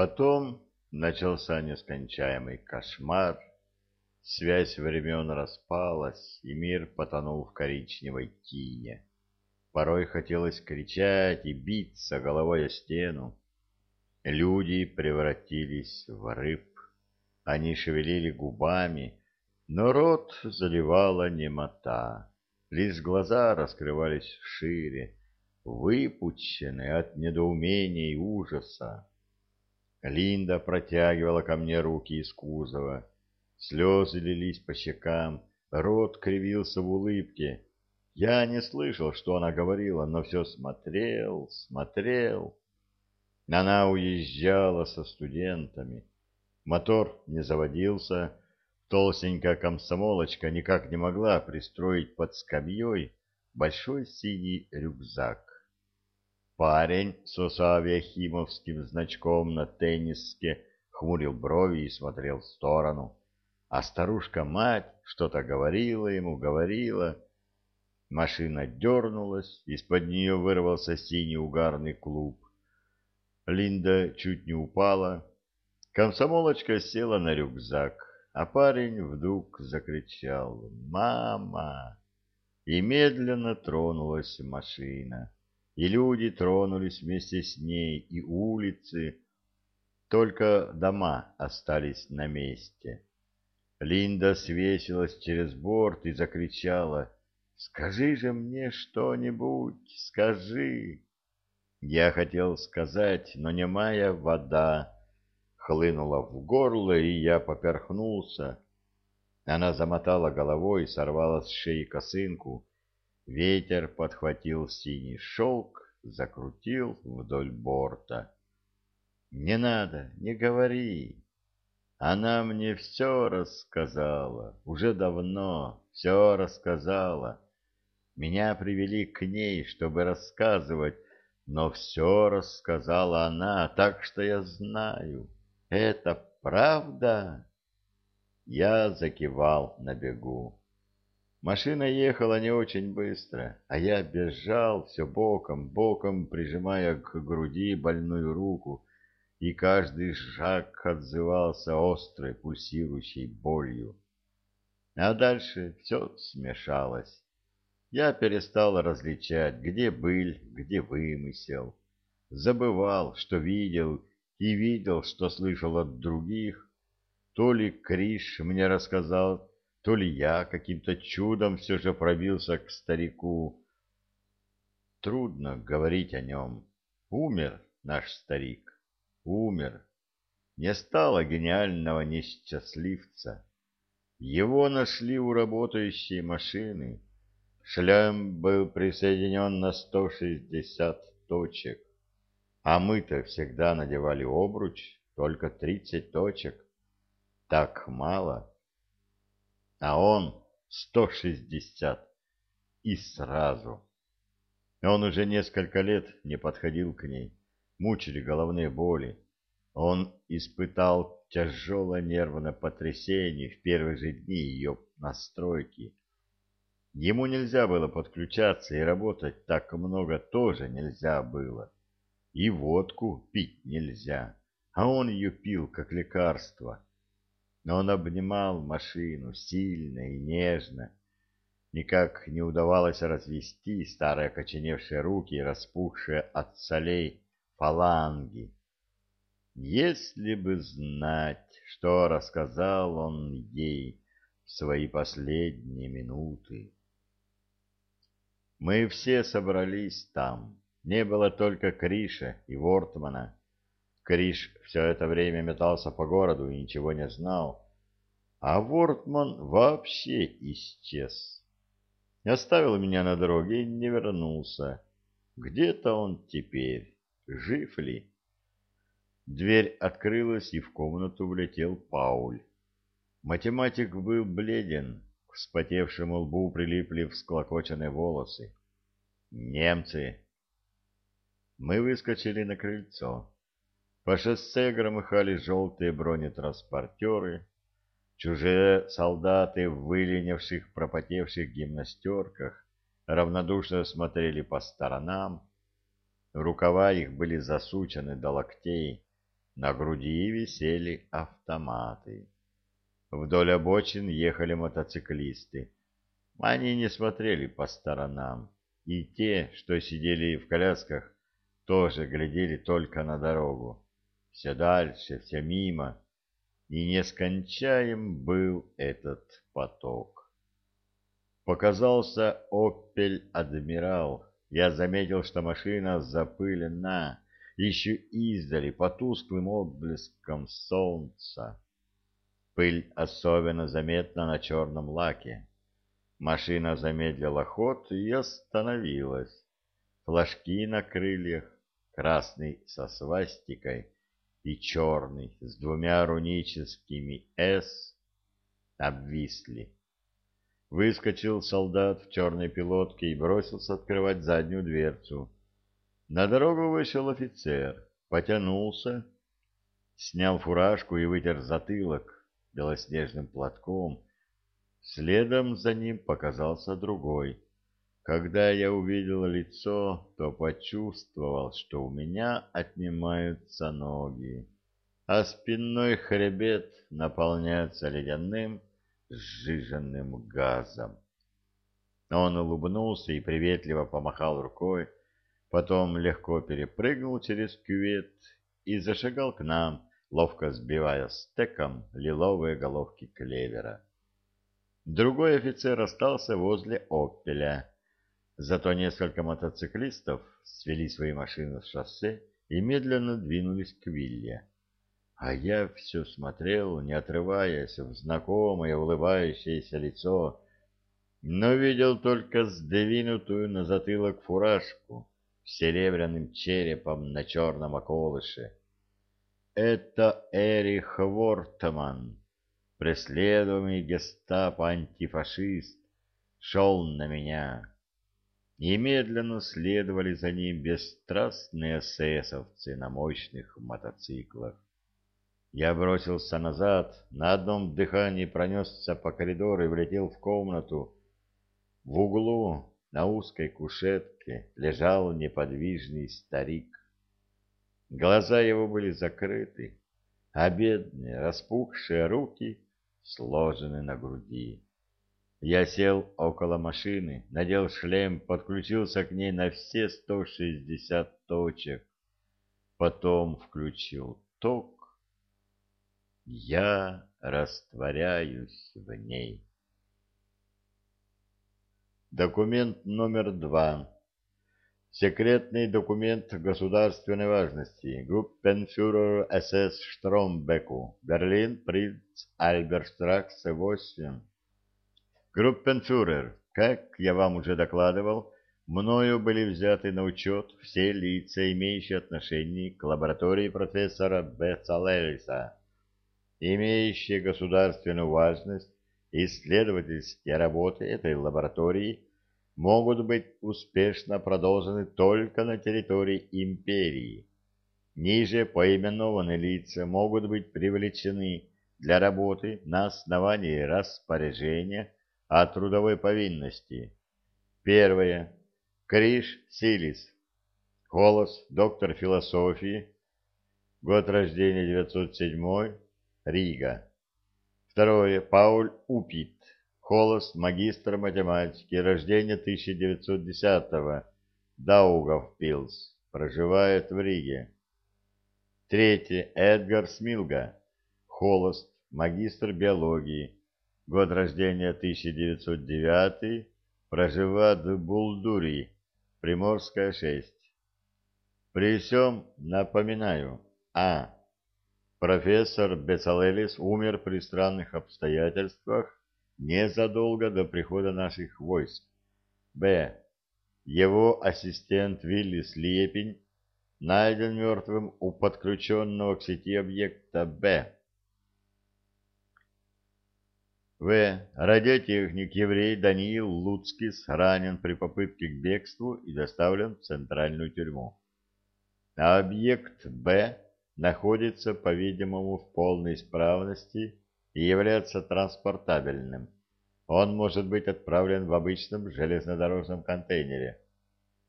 Потом начался нескончаемый кошмар, связь времен распалась, и мир потонул в коричневой тине. Порой хотелось кричать и биться головой о стену. Люди превратились в рыб. Они шевелили губами, но рот заливала немота. Лишь глаза раскрывались шире, выпученные от недоумения и ужаса. Линда протягивала ко мне руки из кузова. Слезы лились по щекам, рот кривился в улыбке. Я не слышал, что она говорила, но все смотрел, смотрел. Она уезжала со студентами. Мотор не заводился, толстенькая комсомолочка никак не могла пристроить под скамьей большой синий рюкзак. Парень с осавиахимовским значком на тенниске хмурил брови и смотрел в сторону. А старушка-мать что-то говорила ему, говорила. Машина дернулась, из-под нее вырвался синий угарный клуб. Линда чуть не упала. Комсомолочка села на рюкзак, а парень вдруг закричал «Мама!» И медленно тронулась машина и люди тронулись вместе с ней, и улицы, только дома остались на месте. Линда свесилась через борт и закричала «Скажи же мне что-нибудь, скажи!» Я хотел сказать, но немая вода хлынула в горло, и я поперхнулся. Она замотала головой, сорвала с шеи косынку, Ветер подхватил синий шелк, закрутил вдоль борта. «Не надо, не говори. Она мне все рассказала, уже давно все рассказала. Меня привели к ней, чтобы рассказывать, но все рассказала она, так что я знаю. Это правда?» Я закивал на бегу. Машина ехала не очень быстро, а я бежал все боком, боком прижимая к груди больную руку, и каждый шаг отзывался острой пульсирующей болью. А дальше все смешалось. Я перестал различать, где быль, где вымысел. Забывал, что видел, и видел, что слышал от других. То ли Криш мне рассказал, то ли я каким-то чудом все же пробился к старику. Трудно говорить о нем. Умер наш старик. Умер. Не стало гениального несчастливца. Его нашли у работающей машины. Шлем был присоединен на 160 точек. А мы-то всегда надевали обруч, только 30 точек. Так мало а он сто шестьдесят. И сразу. Он уже несколько лет не подходил к ней. Мучили головные боли. Он испытал тяжелое нервное потрясение в первые же дни ее настройки. Ему нельзя было подключаться и работать так много тоже нельзя было. И водку пить нельзя, а он ее пил как лекарство но он обнимал машину сильно и нежно. Никак не удавалось развести старые окоченевшие руки и распухшие от солей фаланги. Если бы знать, что рассказал он ей в свои последние минуты. Мы все собрались там. Не было только Криша и Вортмана. Криш все это время метался по городу и ничего не знал. А Вортман вообще исчез. Оставил меня на дороге и не вернулся. Где-то он теперь. Жив ли? Дверь открылась, и в комнату влетел Пауль. Математик был бледен, к вспотевшему лбу прилипли всклокоченные волосы. «Немцы!» Мы выскочили на крыльцо. По шоссе громыхали желтые бронетранспортеры, чужие солдаты в выленивших, пропотевших гимнастерках равнодушно смотрели по сторонам, рукава их были засучены до локтей, На груди висели автоматы. Вдоль обочин ехали мотоциклисты. Они не смотрели по сторонам, и те, что сидели в колясках, тоже глядели только на дорогу. Все дальше, все мимо, и нескончаем был этот поток. Показался «Опель Адмирал». Я заметил, что машина запылена, еще издали по тусклым отблескам солнца. Пыль особенно заметна на черном лаке. Машина замедлила ход и остановилась. Флажки на крыльях, красный со свастикой и черный с двумя руническими «С» обвисли. Выскочил солдат в черной пилотке и бросился открывать заднюю дверцу. На дорогу вышел офицер, потянулся, снял фуражку и вытер затылок белоснежным платком. Следом за ним показался другой. Когда я увидел лицо, то почувствовал, что у меня отнимаются ноги, а спинной хребет наполняется ледяным сжиженным газом. Он улыбнулся и приветливо помахал рукой, потом легко перепрыгнул через кювет и зашагал к нам, ловко сбивая стеком лиловые головки клевера. Другой офицер остался возле «Опеля». Зато несколько мотоциклистов свели свои машины с шоссе и медленно двинулись к вилле. А я все смотрел, не отрываясь, в знакомое улыбающееся лицо, но видел только сдвинутую на затылок фуражку с серебряным черепом на черном околыше. Это Эрих Вортман, преследуемый гестапо-антифашист, шел на меня. И медленно следовали за ним бесстрастные эсэсовцы на мощных мотоциклах. Я бросился назад, на одном дыхании пронесся по коридору и влетел в комнату. В углу на узкой кушетке лежал неподвижный старик. Глаза его были закрыты, а бедные, распухшие руки сложены на груди. Я сел около машины, надел шлем, подключился к ней на все сто шестьдесят точек. Потом включил ток я растворяюсь в ней. Документ номер два. Секретный документ государственной важности. Группенфюрер СС Штромбеку. Берлин, Принц Альберштракс, 8. Группенфюрер, как я вам уже докладывал, мною были взяты на учет все лица, имеющие отношение к лаборатории профессора Бецалелиса имеющие государственную важность, исследовательские работы этой лаборатории могут быть успешно продолжены только на территории империи. Ниже поименованные лица могут быть привлечены для работы на основании распоряжения о трудовой повинности. Первое. Криш Силис. Холос, доктор философии. Год рождения 907 Рига. Второе. Пауль Упит. Холост, магистр математики. Рождение 1910-го. Даугавпилс. Проживает в Риге. Третье. Эдгар Смилга. Холост, магистр биологии. Год рождения 1909 Проживает в Булдури. Приморская 6. При всем напоминаю. А. Профессор Бецалелис умер при странных обстоятельствах незадолго до прихода наших войск. Б. Его ассистент Виллис Лепень найден мертвым у подключенного к сети объекта Б. В. Радиотехник еврей Даниил Луцкис ранен при попытке к бегству и доставлен в центральную тюрьму. Объект Б находится, по-видимому, в полной исправности и является транспортабельным. Он может быть отправлен в обычном железнодорожном контейнере.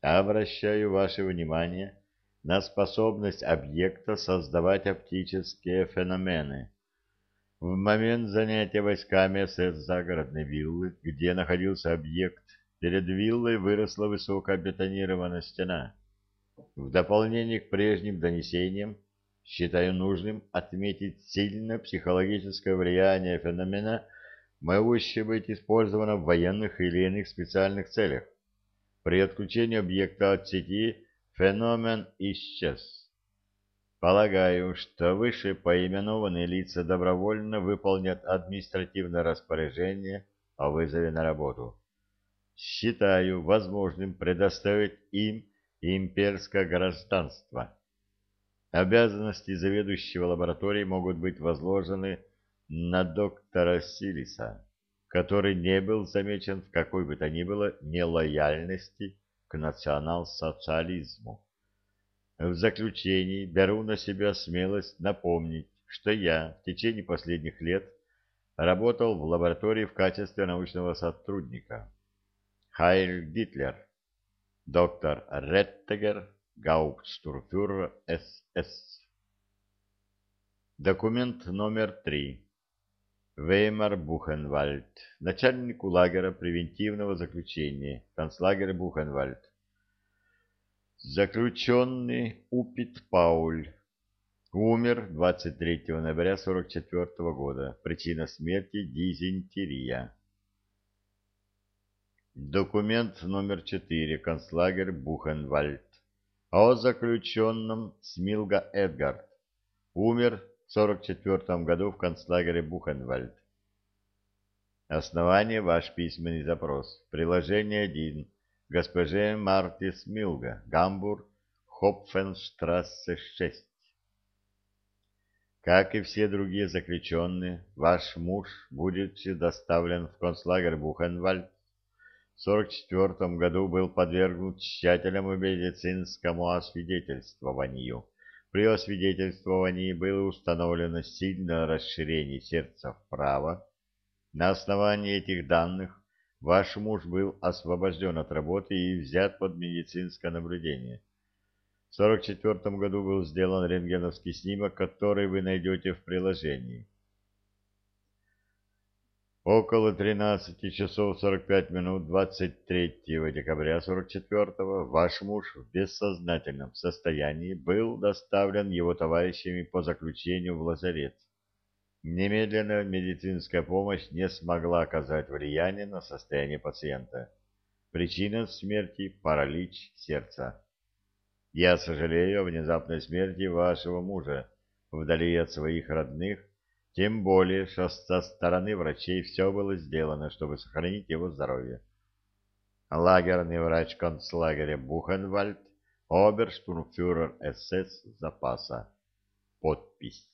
Обращаю ваше внимание на способность объекта создавать оптические феномены. В момент занятия войсками СС загородной виллы, где находился объект, перед виллой выросла высокая бетонированная стена. В дополнение к прежним донесениям, считаю нужным отметить сильное психологическое влияние феномена, могущее быть использовано в военных или иных специальных целях. При отключении объекта от сети феномен исчез. Полагаю, что выше поименованные лица добровольно выполнят административное распоряжение о вызове на работу. Считаю возможным предоставить им имперское гражданство. Обязанности заведующего лабораторией могут быть возложены на доктора Силиса, который не был замечен в какой бы то ни было нелояльности к национал-социализму. В заключении беру на себя смелость напомнить, что я в течение последних лет работал в лаборатории в качестве научного сотрудника. Хайль Гитлер, доктор Реттегер, гауптштурфюрер СС. Документ номер три. Веймар Бухенвальд, начальнику лагеря превентивного заключения, концлагеря Бухенвальд. Заключенный Упит Пауль умер 23 ноября 44 года. Причина смерти – дизентерия. Документ номер 4. Концлагерь Бухенвальд. О заключенном Смилга Эдгард. Умер в 44 году в концлагере Бухенвальд. Основание ваш письменный запрос. Приложение 1 госпоже Марти Смилга, Гамбург, Хопфенштрассе 6. Как и все другие заключенные, ваш муж будет доставлен в концлагерь Бухенвальд. В 1944 году был подвергнут тщательному медицинскому освидетельствованию. При освидетельствовании было установлено сильное расширение сердца вправо. На основании этих данных Ваш муж был освобожден от работы и взят под медицинское наблюдение. В 1944 году был сделан рентгеновский снимок, который вы найдете в приложении. Около 13 часов 45 минут 23 декабря 44 ваш муж в бессознательном состоянии был доставлен его товарищами по заключению в лазарет. Немедленная медицинская помощь не смогла оказать влияние на состояние пациента. Причина смерти – паралич сердца. Я сожалею о внезапной смерти вашего мужа вдали от своих родных, тем более, что со стороны врачей все было сделано, чтобы сохранить его здоровье. Лагерный врач концлагеря Бухенвальд, оберштурмфюрер СС запаса. Подпись.